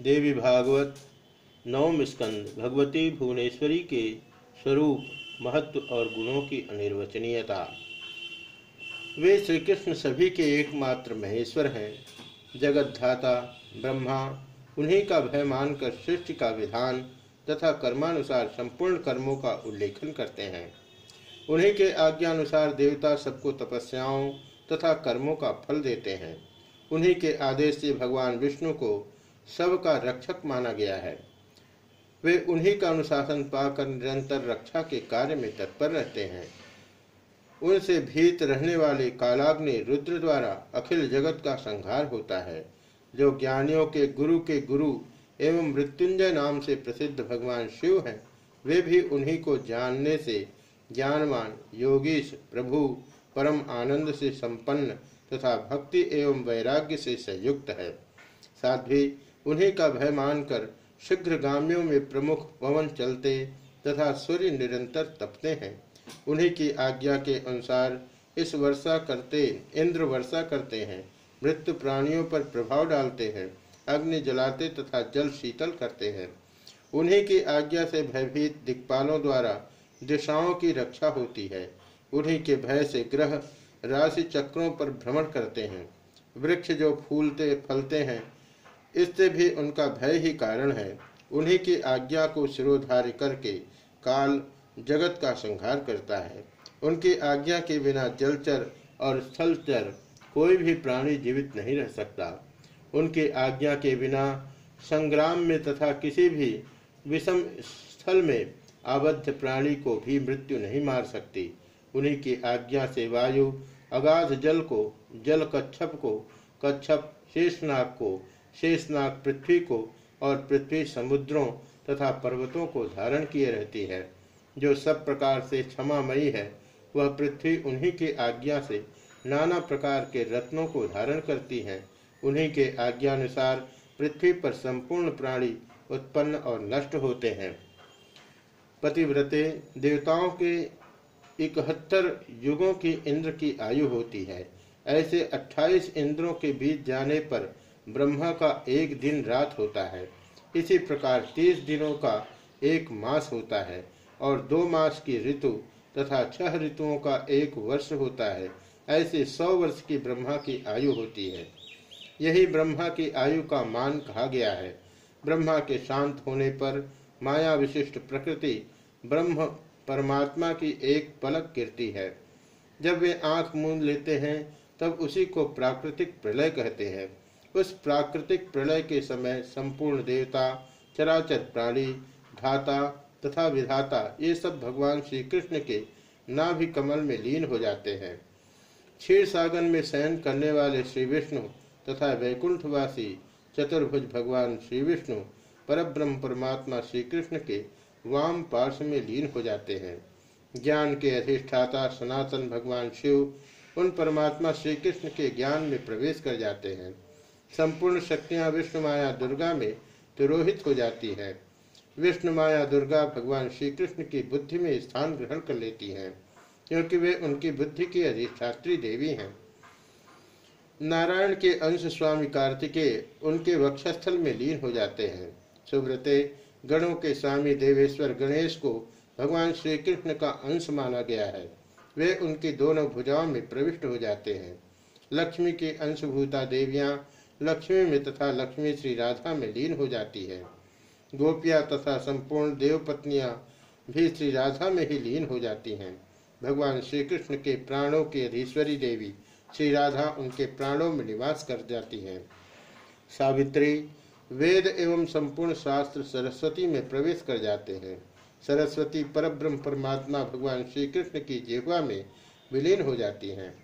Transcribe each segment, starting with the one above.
देवी भागवत, नवम स्कंद, भगवती भुवनेश्वरी के स्वरूप, महत्व और गुणों की अनिर्वचनीयता। वे श्री कृष्ण सभी के एकमात्र महेश्वर हैं जगतधाता ब्रह्मा, उन्हीं का भय मानकर सृष्टि का विधान तथा कर्मानुसार संपूर्ण कर्मों का उल्लेखन करते हैं। उन्हीं के आज्ञानुसार देवता सबको तपस्याओं तथा कर्मों का फल देते हैं। उन्हीं के आदेश से भगवान विष्णु को सबका रक्षक माना गया है। वे उन्हीं का अनुशासन पाकर निरंतर रक्षा के कार्य में तत्पर रहते हैं। उनसे भीत रहने वाले कालाग्नि रुद्र द्वारा अखिल जगत का संहार होता है, जो ज्ञानियों के गुरु के गुरु एवं मृत्युंजय नाम से प्रसिद्ध भगवान शिव हैं। वे भी उन्हीं को जानने से ज्ञानवान योगीश प्रभु परम आनंद से संपन्न तथा भक्ति एवं वैराग्य से संयुक्त है। साथ साध्वी उन्हीं का भय मानकर शीघ्र गामियों में प्रमुख पवन चलते तथा सूर्य निरंतर तपते हैं। उन्हीं की आज्ञा के अनुसार इस वर्षा करते, इंद्र वर्षा करते हैं, मृत्यु प्राणियों पर प्रभाव डालते हैं, अग्नि जलाते तथा जल शीतल करते हैं। उन्हीं की आज्ञा से भयभीत दिक्पालों द्वारा दिशाओं की रक्षा होती है। उन्हीं के भय से ग्रह राशि चक्रों पर भ्रमण करते हैं। वृक्ष जो फूलते, फलते हैं इससे भी उनका भय ही कारण है। उन्हीं की आज्ञा को शिरोधार्य करके काल जगत का संहार करता है। उनकी आज्ञा के बिना जलचर और स्थलचर कोई भी प्राणी जीवित नहीं रह सकता। उनकी आज्ञा के बिना संग्राम में तथा किसी भी विषम स्थल में आबद्ध प्राणी को भी मृत्यु नहीं मार सकती। उन्हीं की आज्ञा से वायु, अगाध जल को, जल कच्छप को, कच्छप शेषनाग को शेषनाग पृथ्वी को और पृथ्वी समुद्रों तथा पर्वतों को धारण किए रहती है। जो सब प्रकार से क्षमामयी है, वह पृथ्वी उन्हीं की आज्ञा से नाना प्रकार के रत्नों को धारण करती है। उन्हीं के आज्ञानुसार पृथ्वी पर संपूर्ण प्राणी उत्पन्न और नष्ट होते हैं। पतिव्रते देवताओं के इकहत्तर युगों की इंद्र की आयु होती है। ऐसे अट्ठाईस इंद्रों के बीच जाने पर ब्रह्मा का एक दिन रात होता है। इसी प्रकार तीस दिनों का एक मास होता है और दो मास की ऋतु तथा छह ऋतुओं का एक वर्ष होता है। ऐसे सौ वर्ष की ब्रह्मा की आयु होती है। यही ब्रह्मा की आयु का मान कहा गया है। ब्रह्मा के शांत होने पर माया विशिष्ट प्रकृति ब्रह्म परमात्मा की एक पलक कीर्ति है। जब वे आँख मूंद लेते हैं, तब उसी को प्राकृतिक प्रलय कहते हैं। उस प्राकृतिक प्रलय के समय संपूर्ण देवता, चराचर प्राणी धाता तथा विधाता, ये सब भगवान श्री कृष्ण के नाभि कमल में लीन हो जाते हैं। क्षीर सागर में शयन करने वाले श्री विष्णु तथा वैकुंठवासी चतुर्भुज भगवान श्री विष्णु परब्रह्म परमात्मा श्री कृष्ण के वाम पार्श्व में लीन हो जाते हैं। ज्ञान के अधिष्ठाता सनातन भगवान शिव उन परमात्मा श्री कृष्ण के ज्ञान में प्रवेश कर जाते हैं। संपूर्ण शक्तियाँ विष्णु माया दुर्गा में तिरोहित हो जाती है। विष्णु माया दुर्गा भगवान श्री कृष्ण की बुद्धि में स्थान ग्रहण कर लेती हैं, क्योंकि वे उनकी बुद्धि की अधिष्ठात्री देवी हैं। नारायण के अंश स्वामी कार्तिकेय उनके वक्षस्थल में लीन हो जाते हैं। सुब्रते गणों के स्वामी देवेश्वर गणेश को भगवान श्री कृष्ण का अंश माना गया है। वे उनकी दोनों भुजाओं में प्रविष्ट हो जाते हैं। लक्ष्मी की अंशभूता देवियाँ लक्ष्मी में तथा लक्ष्मी श्री राधा में लीन हो जाती है। गोपिया तथा संपूर्ण देव पत्नियाँ भी श्री राधा में ही लीन हो जाती हैं। भगवान श्री कृष्ण के प्राणों की अधीश्वरी देवी श्री राधा उनके प्राणों में निवास कर जाती हैं। सावित्री, वेद एवं संपूर्ण शास्त्र सरस्वती में प्रवेश कर जाते हैं। सरस्वती परब्रह्म परमात्मा भगवान श्री कृष्ण की जेहवा में विलीन हो जाती हैं।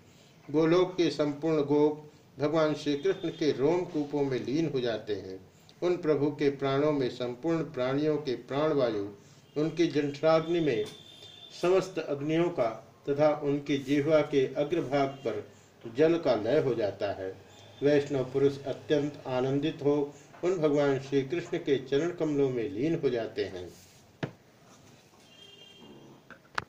गोलोक के संपूर्ण गोप भगवान श्री कृष्ण के रोम कूपों में लीन हो जाते हैं। उन प्रभु के प्राणों में संपूर्ण प्राणियों के प्राणवायु, उनकी जंठाग्नि में समस्त अग्नियों का तथा उनकी जिह्वा के अग्रभाग पर जल का लय हो जाता है। वैष्णव पुरुष अत्यंत आनंदित हो, उन भगवान श्री कृष्ण के चरण कमलों में लीन हो जाते हैं।